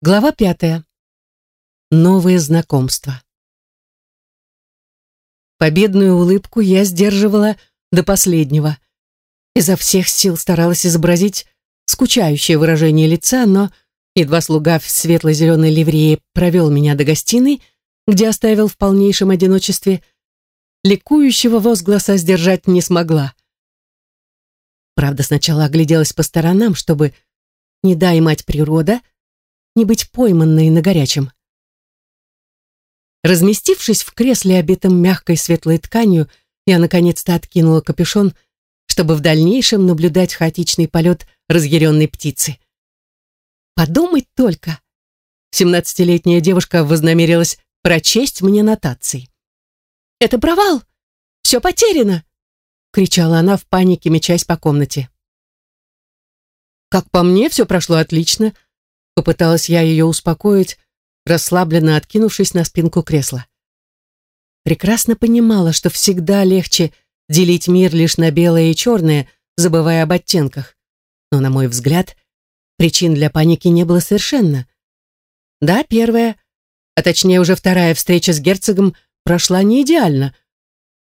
Глава пятая. Новые знакомства. Победную улыбку я сдерживала до последнего. Изо всех сил старалась изобразить скучающее выражение лица, но едва слуга в светло-зеленой ливрее провел меня до гостиной, где оставил в полнейшем одиночестве, ликующего возгласа сдержать не смогла. Правда, сначала огляделась по сторонам, чтобы, не дай мать природа, не быть пойманной на горячем. Разместившись в кресле, обитом мягкой светлой тканью, я наконец-то откинула капюшон, чтобы в дальнейшем наблюдать хаотичный полет разъяренной птицы. Подумать только! Семнадцатилетняя девушка вознамерилась прочесть мне нотации. «Это провал! Все потеряно!» — кричала она в панике, мечась по комнате. «Как по мне, все прошло отлично», — попыталась я ее успокоить, расслабленно откинувшись на спинку кресла. Прекрасно понимала, что всегда легче делить мир лишь на белое и черное, забывая об оттенках. Но, на мой взгляд, причин для паники не было совершенно. Да, первая, а точнее уже вторая встреча с герцогом прошла не идеально,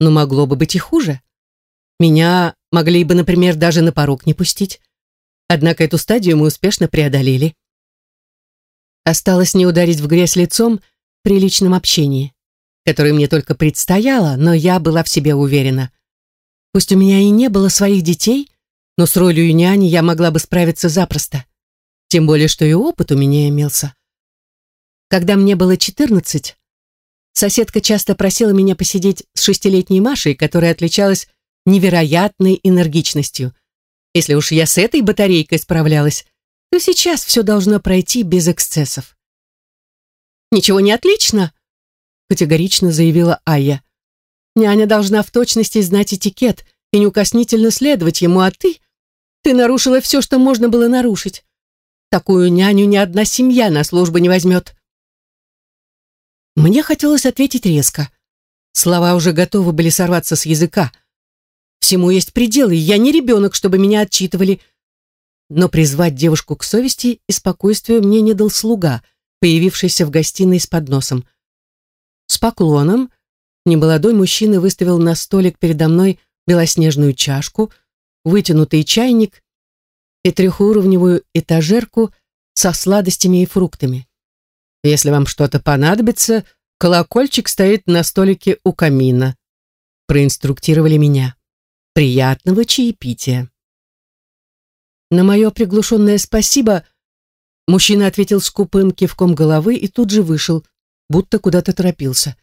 но могло бы быть и хуже. Меня могли бы, например, даже на порог не пустить. Однако эту стадию мы успешно преодолели. Осталось не ударить в грязь лицом при личном общении, которое мне только предстояло, но я была в себе уверена. Пусть у меня и не было своих детей, но с ролью няни я могла бы справиться запросто. Тем более, что и опыт у меня имелся. Когда мне было 14, соседка часто просила меня посидеть с шестилетней Машей, которая отличалась невероятной энергичностью. Если уж я с этой батарейкой справлялась, то сейчас все должно пройти без эксцессов. «Ничего не отлично», — категорично заявила Айя. «Няня должна в точности знать этикет и неукоснительно следовать ему, а ты... Ты нарушила все, что можно было нарушить. Такую няню ни одна семья на службу не возьмет». Мне хотелось ответить резко. Слова уже готовы были сорваться с языка, Всему есть пределы, я не ребенок, чтобы меня отчитывали. Но призвать девушку к совести и спокойствию мне не дал слуга, появившийся в гостиной с подносом. С поклоном немолодой мужчина выставил на столик передо мной белоснежную чашку, вытянутый чайник и трехуровневую этажерку со сладостями и фруктами. Если вам что-то понадобится, колокольчик стоит на столике у камина. Проинструктировали меня. Приятного чаепития. На мое приглушенное спасибо мужчина ответил скупым кивком головы и тут же вышел, будто куда-то торопился.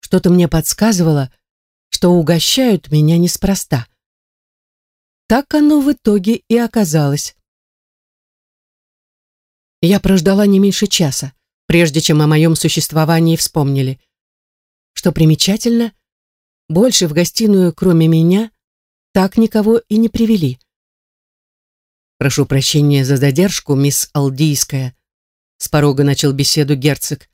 Что-то мне подсказывало, что угощают меня неспроста. Так оно в итоге и оказалось. Я прождала не меньше часа, прежде чем о моем существовании вспомнили. Что примечательно, больше в гостиную, кроме меня, так никого и не привели. «Прошу прощения за задержку, мисс Алдийская», с порога начал беседу герцог.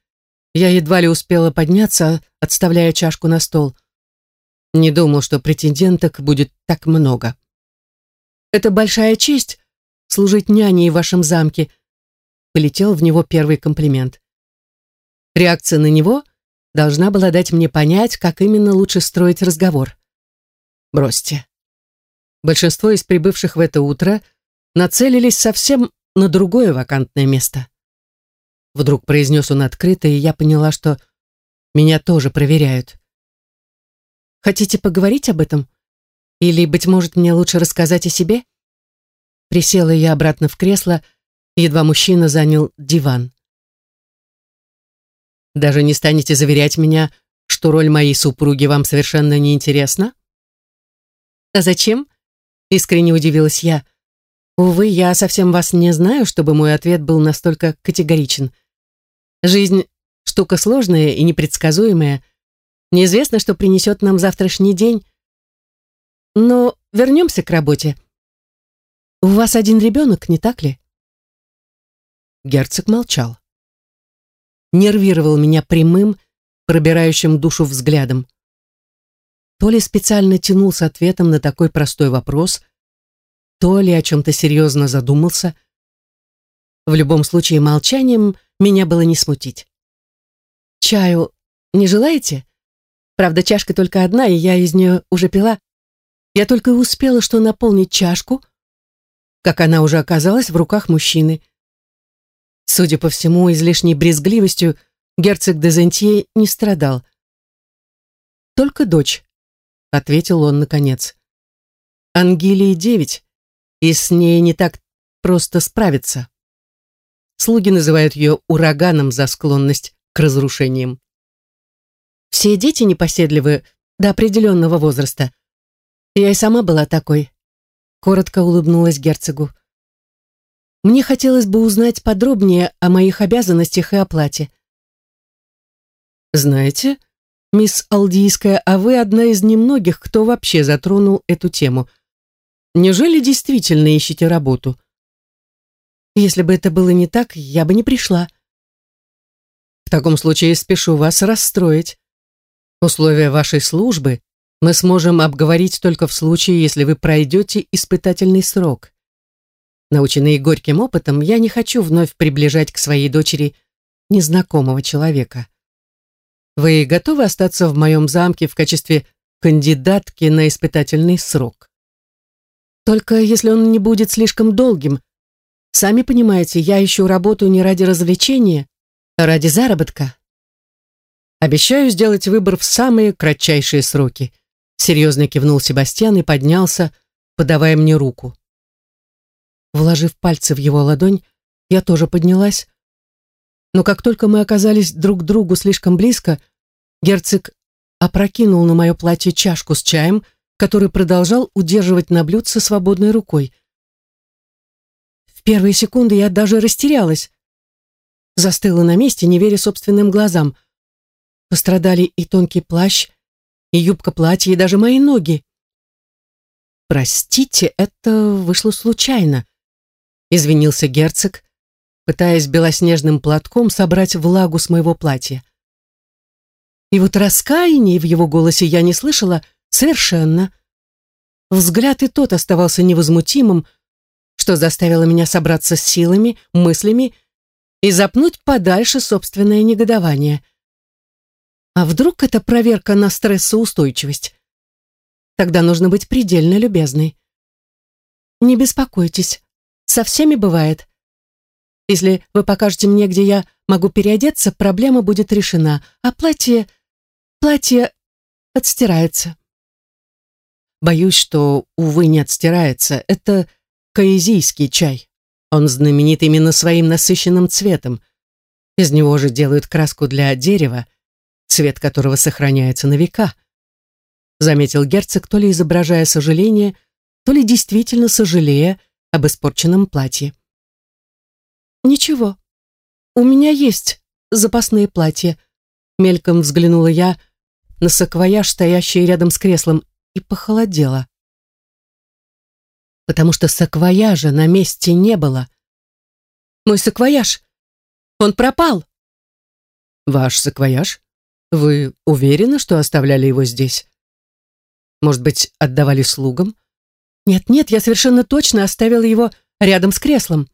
Я едва ли успела подняться, отставляя чашку на стол. Не думал, что претенденток будет так много. «Это большая честь служить няней в вашем замке», полетел в него первый комплимент. Реакция на него должна была дать мне понять, как именно лучше строить разговор. Бросьте. Большинство из прибывших в это утро нацелились совсем на другое вакантное место. Вдруг произнес он открыто, и я поняла, что меня тоже проверяют. Хотите поговорить об этом? Или, быть может, мне лучше рассказать о себе? Присела я обратно в кресло, едва мужчина занял диван. Даже не станете заверять меня, что роль моей супруги вам совершенно не интересна? А зачем? Искренне удивилась я. Увы, я совсем вас не знаю, чтобы мой ответ был настолько категоричен. Жизнь — штука сложная и непредсказуемая. Неизвестно, что принесет нам завтрашний день. Но вернемся к работе. У вас один ребенок, не так ли? Герцог молчал нервировал меня прямым, пробирающим душу взглядом. То ли специально тянул с ответом на такой простой вопрос, то ли о чем-то серьезно задумался. В любом случае молчанием меня было не смутить. «Чаю не желаете? Правда, чашка только одна, и я из нее уже пила. Я только успела что наполнить чашку, как она уже оказалась в руках мужчины. Судя по всему, излишней брезгливостью герцог де Зентье не страдал. «Только дочь», — ответил он наконец. «Ангелии девять, и с ней не так просто справиться». Слуги называют ее ураганом за склонность к разрушениям. Все дети непоседливы до определенного возраста. Я и сама была такой. Коротко улыбнулась герцогу. Мне хотелось бы узнать подробнее о моих обязанностях и оплате. Знаете, мисс Алдийская, а вы одна из немногих, кто вообще затронул эту тему. Неужели действительно ищете работу? Если бы это было не так, я бы не пришла. В таком случае спешу вас расстроить. Условия вашей службы мы сможем обговорить только в случае, если вы пройдете испытательный срок. Наученный горьким опытом, я не хочу вновь приближать к своей дочери незнакомого человека. Вы готовы остаться в моем замке в качестве кандидатки на испытательный срок? Только если он не будет слишком долгим. Сами понимаете, я ищу работу не ради развлечения, а ради заработка. Обещаю сделать выбор в самые кратчайшие сроки. Серьезно кивнул Себастьян и поднялся, подавая мне руку. Вложив пальцы в его ладонь, я тоже поднялась. Но как только мы оказались друг к другу слишком близко, герцог опрокинул на мое платье чашку с чаем, который продолжал удерживать на блюдце свободной рукой. В первые секунды я даже растерялась. Застыла на месте, не веря собственным глазам. Пострадали и тонкий плащ, и юбка платья, и даже мои ноги. «Простите, это вышло случайно», — извинился герцог, пытаясь белоснежным платком собрать влагу с моего платья. И вот раскаяния в его голосе я не слышала совершенно. Взгляд и тот оставался невозмутимым, что заставило меня собраться с силами, мыслями и запнуть подальше собственное негодование. А вдруг это проверка на стрессоустойчивость? Тогда нужно быть предельно любезной. Не беспокойтесь, со всеми бывает. Если вы покажете мне, где я могу переодеться, проблема будет решена, а платье... платье отстирается. Боюсь, что, увы, не отстирается. Это каизийский чай. Он знаменит именно своим насыщенным цветом. Из него же делают краску для дерева, цвет которого сохраняется на века. Заметил герцог, то ли изображая сожаление, то ли действительно сожалея об испорченном платье. «Ничего, у меня есть запасные платья», мельком взглянула я на саквояж, стоящий рядом с креслом, и похолодела. Потому что саквояжа на месте не было. «Мой саквояж! Он пропал!» «Ваш саквояж?» Вы уверены, что оставляли его здесь? Может быть, отдавали слугам? Нет-нет, я совершенно точно оставила его рядом с креслом.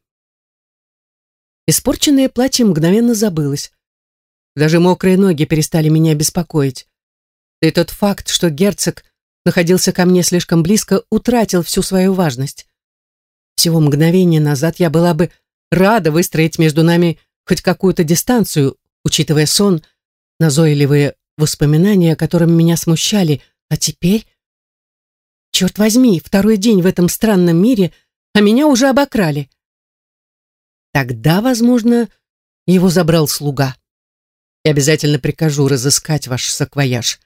Испорченное платье мгновенно забылось. Даже мокрые ноги перестали меня беспокоить. И тот факт, что герцог находился ко мне слишком близко, утратил всю свою важность. Всего мгновение назад я была бы рада выстроить между нами хоть какую-то дистанцию, учитывая сон — назойливые воспоминания, которыми меня смущали, а теперь... Черт возьми, второй день в этом странном мире, а меня уже обокрали. Тогда, возможно, его забрал слуга. И обязательно прикажу разыскать ваш саквояж.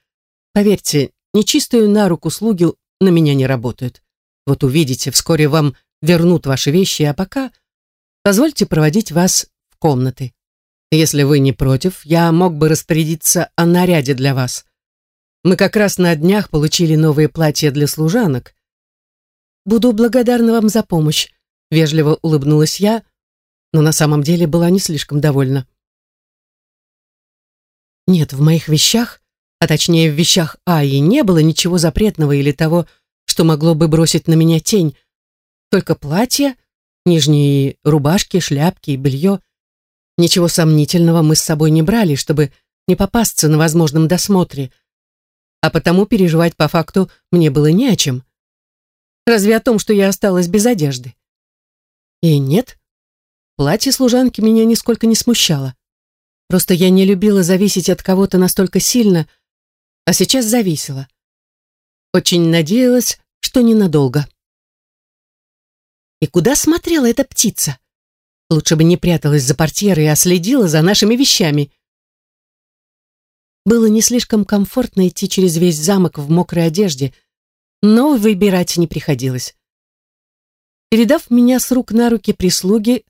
Поверьте, нечистую на руку слуги на меня не работают. Вот увидите, вскоре вам вернут ваши вещи, а пока позвольте проводить вас в комнаты. Если вы не против, я мог бы распорядиться о наряде для вас. Мы как раз на днях получили новые платья для служанок. Буду благодарна вам за помощь, вежливо улыбнулась я, но на самом деле была не слишком довольна. Нет, в моих вещах, а точнее в вещах Аи, не было ничего запретного или того, что могло бы бросить на меня тень. Только платье, Нижние рубашки, шляпки и белье. Ничего сомнительного мы с собой не брали, чтобы не попасться на возможном досмотре, а потому переживать по факту мне было не о чем. Разве о том, что я осталась без одежды? И нет, платье служанки меня нисколько не смущало. Просто я не любила зависеть от кого-то настолько сильно, а сейчас зависела. Очень надеялась, что ненадолго. И куда смотрела эта птица? Лучше бы не пряталась за портьерой, а следила за нашими вещами. Было не слишком комфортно идти через весь замок в мокрой одежде, но выбирать не приходилось. Передав меня с рук на руки прислуги,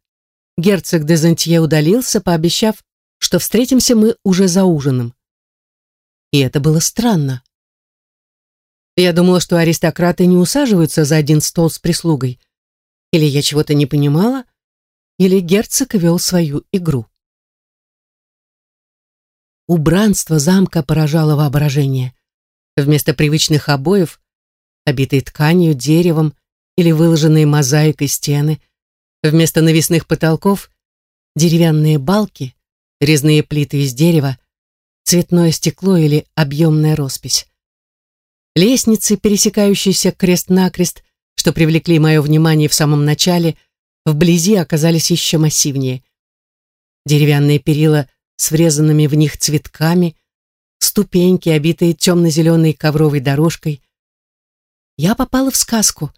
герцог де Зентье удалился, пообещав, что встретимся мы уже за ужином. И это было странно. Я думала, что аристократы не усаживаются за один стол с прислугой. Или я чего-то не понимала, или герцог вел свою игру. Убранство замка поражало воображение. Вместо привычных обоев, обитые тканью, деревом или выложенные мозаикой стены, вместо навесных потолков деревянные балки, резные плиты из дерева, цветное стекло или объемная роспись. Лестницы, пересекающиеся крест-накрест, что привлекли мое внимание в самом начале, вблизи оказались еще массивнее. Деревянные перила с врезанными в них цветками, ступеньки, обитые темно-зеленой ковровой дорожкой. Я попала в сказку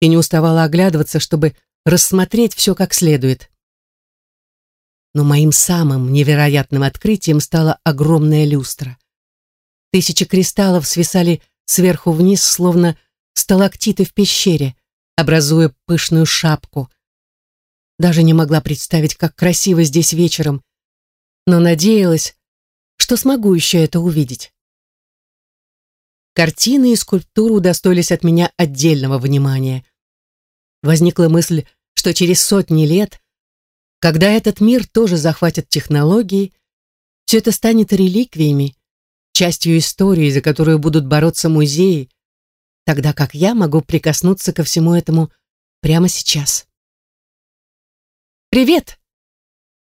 и не уставала оглядываться, чтобы рассмотреть все как следует. Но моим самым невероятным открытием стала огромная люстра. Тысячи кристаллов свисали сверху вниз, словно сталактиты в пещере, образуя пышную шапку. Даже не могла представить, как красиво здесь вечером, но надеялась, что смогу еще это увидеть. Картины и скульптуры удостоились от меня отдельного внимания. Возникла мысль, что через сотни лет, когда этот мир тоже захватят технологии, все это станет реликвиями, частью истории, за которую будут бороться музеи, тогда как я могу прикоснуться ко всему этому прямо сейчас. «Привет!»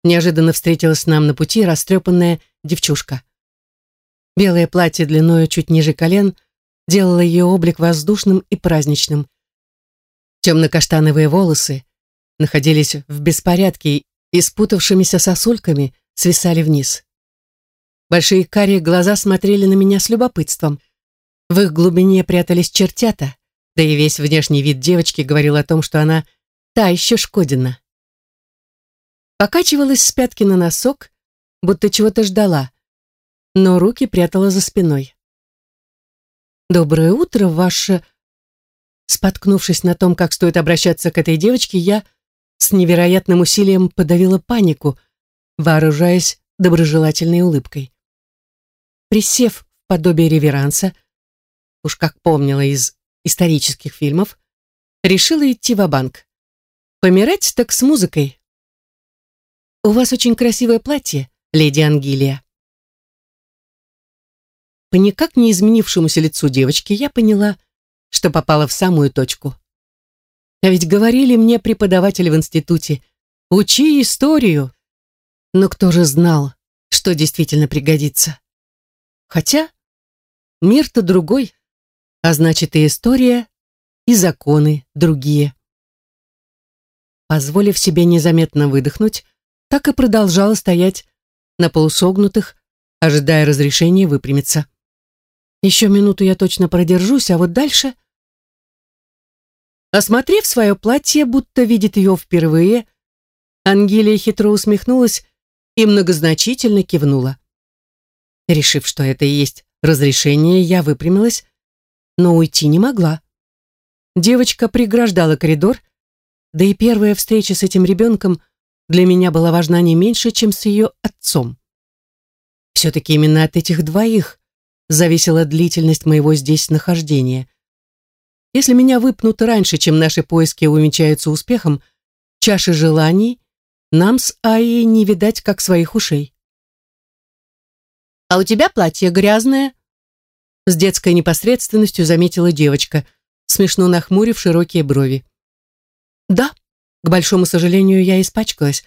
Неожиданно встретилась нам на пути растрепанная девчушка. Белое платье длиною чуть ниже колен делало ее облик воздушным и праздничным. Темно-каштановые волосы находились в беспорядке и спутавшимися сосульками свисали вниз. Большие карие глаза смотрели на меня с любопытством. В их глубине прятались чертята, да и весь внешний вид девочки говорил о том, что она та еще шкодина. Покачивалась с пятки на носок, будто чего-то ждала, но руки прятала за спиной. «Доброе утро, ваше...» Споткнувшись на том, как стоит обращаться к этой девочке, я с невероятным усилием подавила панику, вооружаясь доброжелательной улыбкой присев в подобие реверанса, уж как помнила из исторических фильмов, решила идти в банк Помирать так с музыкой. «У вас очень красивое платье, леди Ангелия». По никак не изменившемуся лицу девочки я поняла, что попала в самую точку. А ведь говорили мне преподаватели в институте, учи историю. Но кто же знал, что действительно пригодится? Хотя мир-то другой, а значит и история, и законы другие. Позволив себе незаметно выдохнуть, так и продолжала стоять на полусогнутых, ожидая разрешения выпрямиться. Еще минуту я точно продержусь, а вот дальше... Осмотрев свое платье, будто видит ее впервые, Ангелия хитро усмехнулась и многозначительно кивнула. Решив, что это и есть разрешение, я выпрямилась, но уйти не могла. Девочка преграждала коридор, да и первая встреча с этим ребенком для меня была важна не меньше, чем с ее отцом. Все-таки именно от этих двоих зависела длительность моего здесь нахождения. Если меня выпнут раньше, чем наши поиски увенчаются успехом, чаши желаний нам с Аей не видать, как своих ушей. «А у тебя платье грязное?» С детской непосредственностью заметила девочка, смешно нахмурив широкие брови. «Да», К большому сожалению, я испачкалась,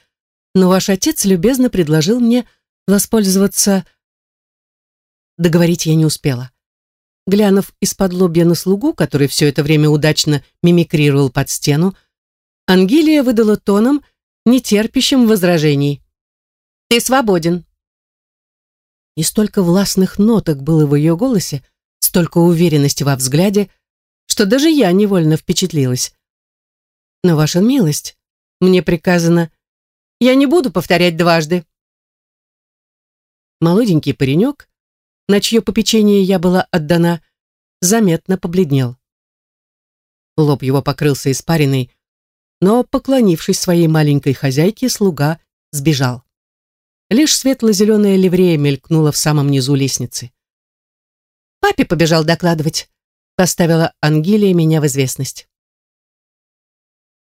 но ваш отец любезно предложил мне воспользоваться... Договорить я не успела. Глянув из-под лобья на слугу, который все это время удачно мимикрировал под стену, Ангелия выдала тоном, нетерпящим возражений. «Ты свободен». И столько властных ноток было в ее голосе, столько уверенности во взгляде, что даже я невольно впечатлилась. Но, ваша милость, мне приказано... Я не буду повторять дважды. Молоденький паренек, на чье попечение я была отдана, заметно побледнел. Лоб его покрылся испариной, но, поклонившись своей маленькой хозяйке, слуга сбежал. Лишь светло-зеленая ливрея мелькнула в самом низу лестницы. «Папе побежал докладывать», — поставила Ангелия меня в известность.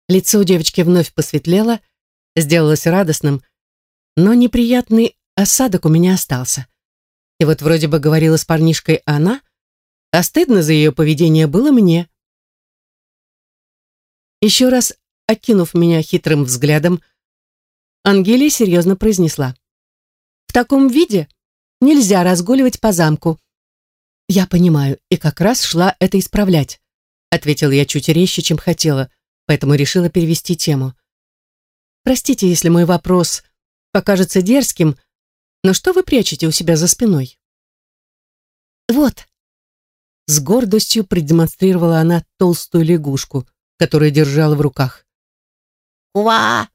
Лицо у девочки вновь посветлело, сделалось радостным, но неприятный осадок у меня остался. И вот вроде бы говорила с парнишкой она, а стыдно за ее поведение было мне. Еще раз окинув меня хитрым взглядом, Ангелия серьезно произнесла. «В таком виде нельзя разгуливать по замку». «Я понимаю, и как раз шла это исправлять», ответила я чуть резче, чем хотела, поэтому решила перевести тему. «Простите, если мой вопрос покажется дерзким, но что вы прячете у себя за спиной?» «Вот», с гордостью продемонстрировала она толстую лягушку, которую держала в руках. «Уа!»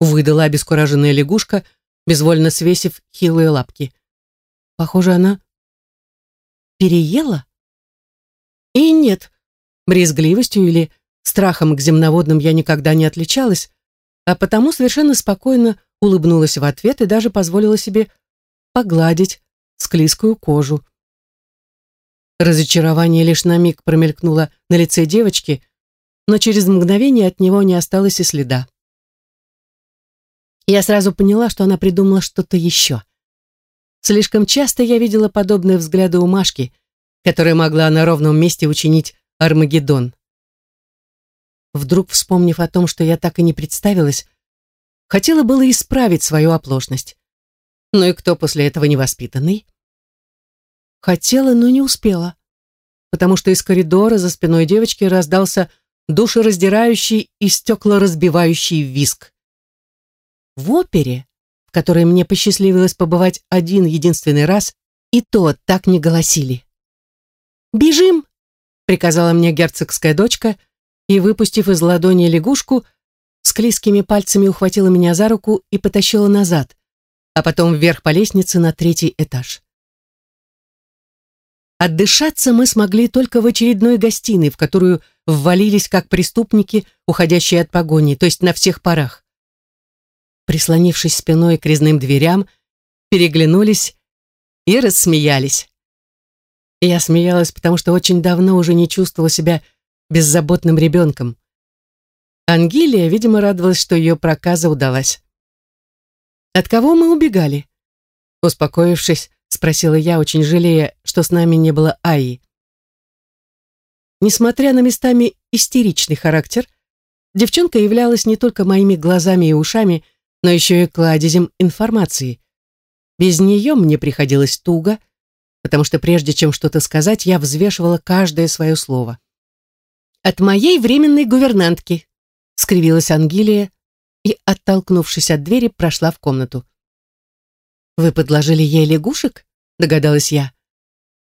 выдала обескураженная лягушка, безвольно свесив хилые лапки. Похоже, она переела? И нет, брезгливостью или страхом к земноводным я никогда не отличалась, а потому совершенно спокойно улыбнулась в ответ и даже позволила себе погладить склизкую кожу. Разочарование лишь на миг промелькнуло на лице девочки, но через мгновение от него не осталось и следа. Я сразу поняла, что она придумала что-то еще. Слишком часто я видела подобные взгляды у Машки, которая могла на ровном месте учинить Армагеддон. Вдруг, вспомнив о том, что я так и не представилась, хотела было исправить свою оплошность. Ну и кто после этого невоспитанный? Хотела, но не успела, потому что из коридора за спиной девочки раздался душераздирающий и стеклоразбивающий виск. В опере, в которой мне посчастливилось побывать один единственный раз, и то так не голосили. «Бежим!» — приказала мне герцогская дочка, и, выпустив из ладони лягушку, склизкими пальцами ухватила меня за руку и потащила назад, а потом вверх по лестнице на третий этаж. Отдышаться мы смогли только в очередной гостиной, в которую ввалились как преступники, уходящие от погони, то есть на всех парах. Прислонившись спиной к резным дверям, переглянулись и рассмеялись. Я смеялась, потому что очень давно уже не чувствовала себя беззаботным ребенком. Ангелия, видимо, радовалась, что ее проказа удалась. От кого мы убегали? Успокоившись, спросила я, очень жалея, что с нами не было Аи. Несмотря на местами истеричный характер, девчонка являлась не только моими глазами и ушами, но еще и кладезем информации. Без нее мне приходилось туго, потому что прежде чем что-то сказать, я взвешивала каждое свое слово. «От моей временной гувернантки», — скривилась Ангелия и, оттолкнувшись от двери, прошла в комнату. «Вы подложили ей лягушек?» — догадалась я.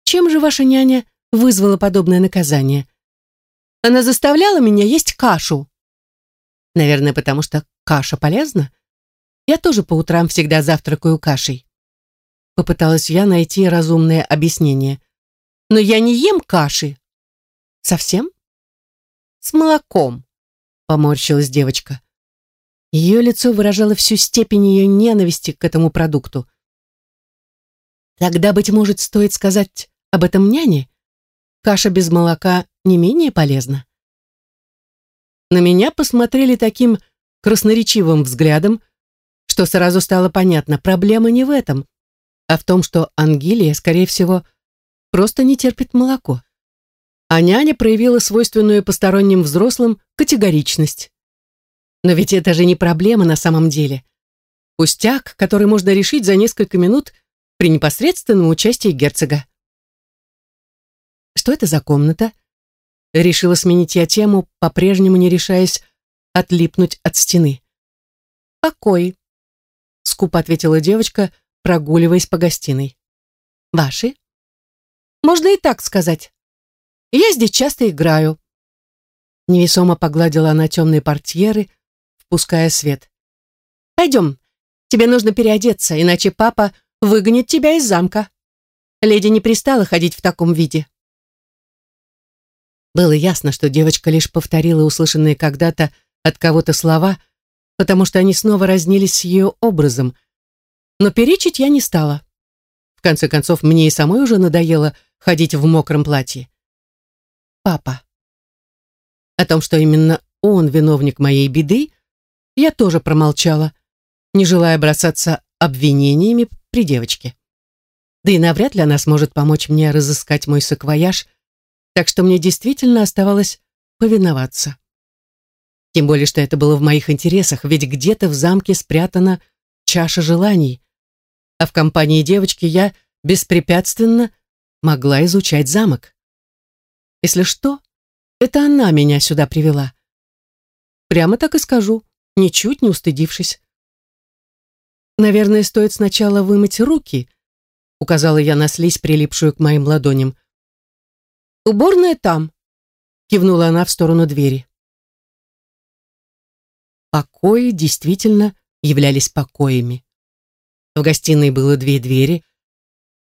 «Чем же ваша няня вызвала подобное наказание?» «Она заставляла меня есть кашу». «Наверное, потому что каша полезна?» «Я тоже по утрам всегда завтракаю кашей». Попыталась я найти разумное объяснение. «Но я не ем каши». «Совсем?» «С молоком», — поморщилась девочка. Ее лицо выражало всю степень ее ненависти к этому продукту. Тогда, быть может, стоит сказать об этом няне? Каша без молока не менее полезна. На меня посмотрели таким красноречивым взглядом, что сразу стало понятно, проблема не в этом, а в том, что Ангелия, скорее всего, просто не терпит молоко. А няня проявила свойственную посторонним взрослым категоричность. Но ведь это же не проблема на самом деле. Пустяк, который можно решить за несколько минут при непосредственном участии герцога. Что это за комната? Решила сменить я тему, по-прежнему не решаясь отлипнуть от стены. «Покой», — скупо ответила девочка, прогуливаясь по гостиной. «Ваши?» «Можно и так сказать. Я здесь часто играю». Невесомо погладила она темные портьеры, впуская свет. «Пойдем, тебе нужно переодеться, иначе папа выгонит тебя из замка. Леди не пристала ходить в таком виде». Было ясно, что девочка лишь повторила услышанные когда-то от кого-то слова, потому что они снова разнились с ее образом. Но перечить я не стала. В конце концов, мне и самой уже надоело ходить в мокром платье. Папа. О том, что именно он виновник моей беды, я тоже промолчала, не желая бросаться обвинениями при девочке. Да и навряд ли она сможет помочь мне разыскать мой саквояж, так что мне действительно оставалось повиноваться. Тем более, что это было в моих интересах, ведь где-то в замке спрятана чаша желаний, а в компании девочки я беспрепятственно могла изучать замок. Если что, это она меня сюда привела. Прямо так и скажу, ничуть не устыдившись. «Наверное, стоит сначала вымыть руки», указала я на слизь, прилипшую к моим ладоням. «Уборная там», кивнула она в сторону двери. Покои действительно являлись покоями. В гостиной было две двери,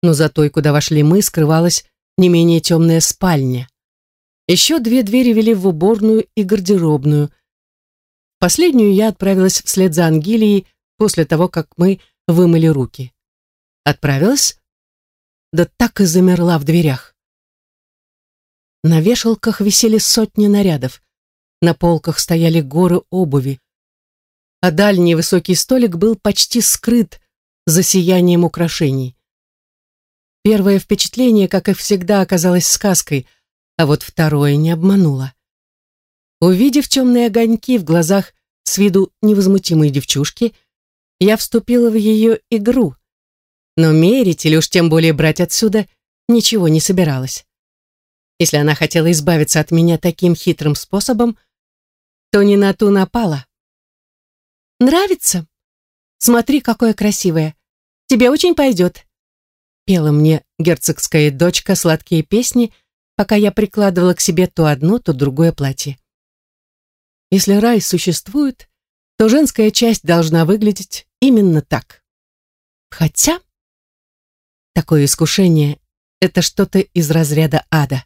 но за той, куда вошли мы, скрывалась не менее темная спальня. Еще две двери вели в уборную и гардеробную. Последнюю я отправилась вслед за Ангелией после того, как мы вымыли руки. Отправилась? Да так и замерла в дверях. На вешалках висели сотни нарядов. На полках стояли горы обуви а дальний высокий столик был почти скрыт за сиянием украшений. Первое впечатление, как и всегда, оказалось сказкой, а вот второе не обмануло. Увидев темные огоньки в глазах с виду невозмутимой девчушки, я вступила в ее игру, но мерить или уж тем более брать отсюда ничего не собиралась. Если она хотела избавиться от меня таким хитрым способом, то не на ту напала. Нравится? Смотри, какое красивое. Тебе очень пойдет. Пела мне герцогская дочка сладкие песни, пока я прикладывала к себе то одно, то другое платье. Если рай существует, то женская часть должна выглядеть именно так. Хотя такое искушение — это что-то из разряда ада.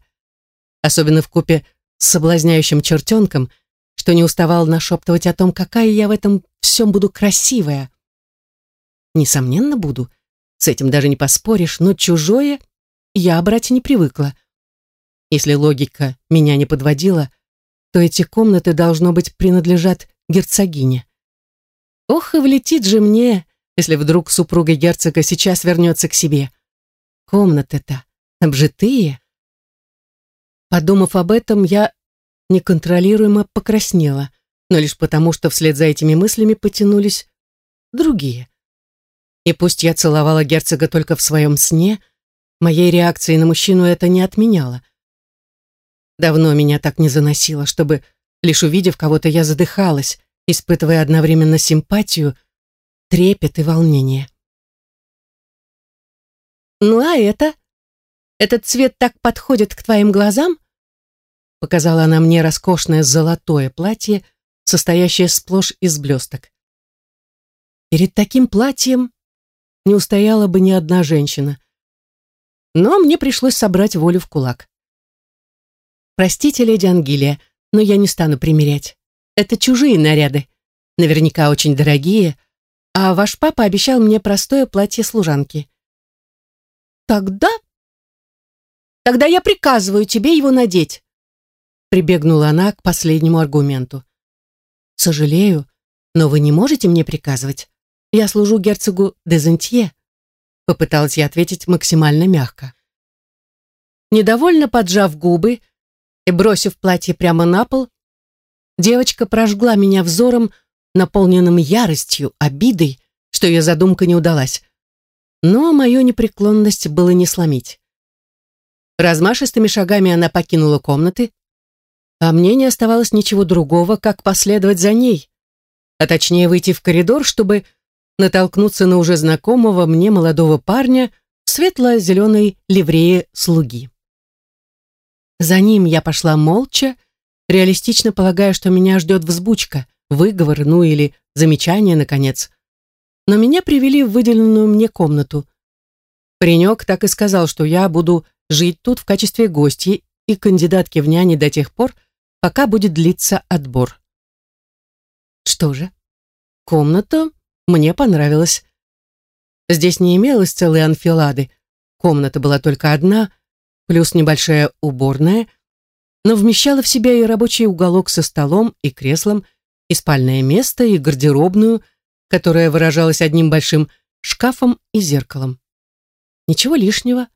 Особенно в купе с соблазняющим чертенком — что не уставал нашептывать о том, какая я в этом всем буду красивая. Несомненно, буду. С этим даже не поспоришь, но чужое я брать не привыкла. Если логика меня не подводила, то эти комнаты, должно быть, принадлежат герцогине. Ох, и влетит же мне, если вдруг супруга герцога сейчас вернется к себе. Комнаты-то обжитые. Подумав об этом, я неконтролируемо покраснела, но лишь потому, что вслед за этими мыслями потянулись другие. И пусть я целовала герцога только в своем сне, моей реакции на мужчину это не отменяло. Давно меня так не заносило, чтобы, лишь увидев кого-то, я задыхалась, испытывая одновременно симпатию, трепет и волнение. «Ну а это? Этот цвет так подходит к твоим глазам?» Показала она мне роскошное золотое платье, состоящее сплошь из блесток. Перед таким платьем не устояла бы ни одна женщина. Но мне пришлось собрать волю в кулак. «Простите, леди Ангелия, но я не стану примерять. Это чужие наряды, наверняка очень дорогие, а ваш папа обещал мне простое платье служанки». «Тогда...» «Тогда я приказываю тебе его надеть», прибегнула она к последнему аргументу. «Сожалею, но вы не можете мне приказывать. Я служу герцогу Дезентье», попыталась я ответить максимально мягко. Недовольно поджав губы и бросив платье прямо на пол, девочка прожгла меня взором, наполненным яростью, обидой, что ее задумка не удалась. Но мою непреклонность было не сломить. Размашистыми шагами она покинула комнаты, а мне не оставалось ничего другого, как последовать за ней, а точнее выйти в коридор, чтобы натолкнуться на уже знакомого мне молодого парня в светло-зеленой ливрее слуги. За ним я пошла молча, реалистично полагая, что меня ждет взбучка, выговор, ну или замечание, наконец. Но меня привели в выделенную мне комнату. Паренек так и сказал, что я буду жить тут в качестве гостьи и кандидатки в няни до тех пор, пока будет длиться отбор. Что же, комната мне понравилась. Здесь не имелось целой анфилады, комната была только одна, плюс небольшая уборная, но вмещала в себя и рабочий уголок со столом и креслом, и спальное место, и гардеробную, которая выражалась одним большим шкафом и зеркалом. Ничего лишнего,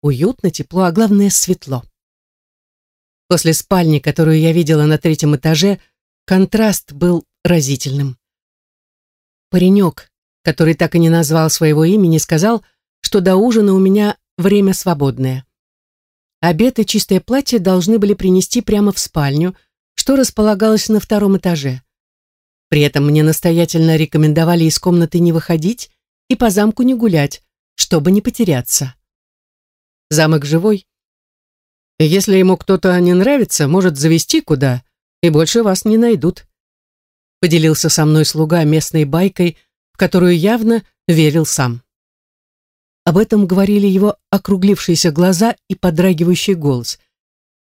уютно, тепло, а главное светло. После спальни, которую я видела на третьем этаже, контраст был разительным. Паренек, который так и не назвал своего имени, сказал, что до ужина у меня время свободное. Обед и чистое платье должны были принести прямо в спальню, что располагалось на втором этаже. При этом мне настоятельно рекомендовали из комнаты не выходить и по замку не гулять, чтобы не потеряться. Замок живой, если ему кто-то не нравится, может завести куда, и больше вас не найдут. Поделился со мной слуга местной байкой, в которую явно верил сам. Об этом говорили его округлившиеся глаза и подрагивающий голос,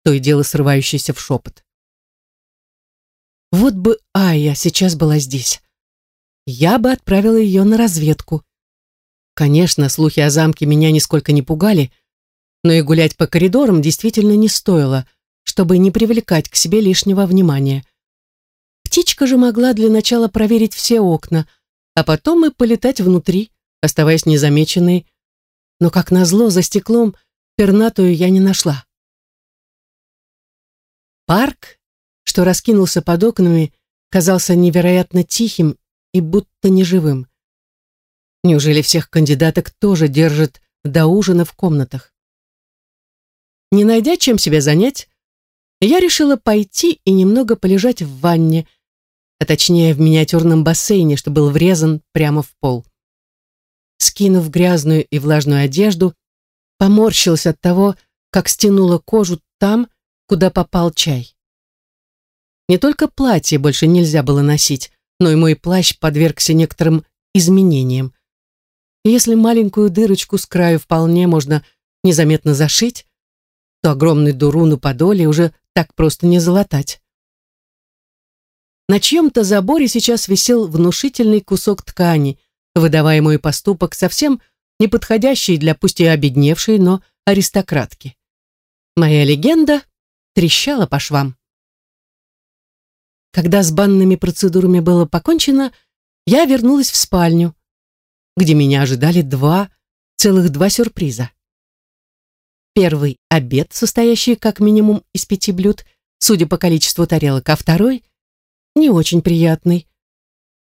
то и дело срывающийся в шепот. Вот бы Ая сейчас была здесь. Я бы отправила ее на разведку. Конечно, слухи о замке меня нисколько не пугали, но и гулять по коридорам действительно не стоило, чтобы не привлекать к себе лишнего внимания. Птичка же могла для начала проверить все окна, а потом и полетать внутри, оставаясь незамеченной. Но, как назло, за стеклом пернатую я не нашла. Парк, что раскинулся под окнами, казался невероятно тихим и будто неживым. Неужели всех кандидаток тоже держат до ужина в комнатах? Не найдя чем себя занять, я решила пойти и немного полежать в ванне, а точнее в миниатюрном бассейне, что был врезан прямо в пол. Скинув грязную и влажную одежду, поморщилась от того, как стянула кожу там, куда попал чай. Не только платье больше нельзя было носить, но и мой плащ подвергся некоторым изменениям. если маленькую дырочку с краю вполне можно незаметно зашить, то огромный дуру на подоле уже так просто не залатать. На чьем-то заборе сейчас висел внушительный кусок ткани, выдавая мой поступок совсем неподходящий для пусть и обедневшей, но аристократки. Моя легенда трещала по швам. Когда с банными процедурами было покончено, я вернулась в спальню, где меня ожидали два, целых два сюрприза. Первый – обед, состоящий как минимум из пяти блюд, судя по количеству тарелок, а второй – не очень приятный.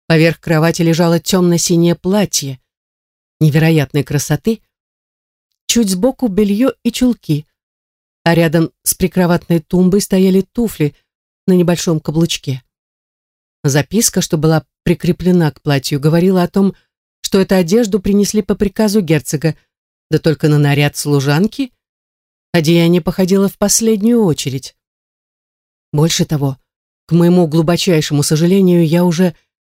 Поверх кровати лежало темно-синее платье невероятной красоты, чуть сбоку белье и чулки, а рядом с прикроватной тумбой стояли туфли на небольшом каблучке. Записка, что была прикреплена к платью, говорила о том, что эту одежду принесли по приказу герцога, да только на наряд служанки Одеяние походило в последнюю очередь. Больше того, к моему глубочайшему сожалению, я уже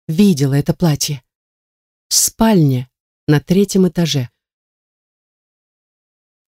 видела это платье. В спальне на третьем этаже.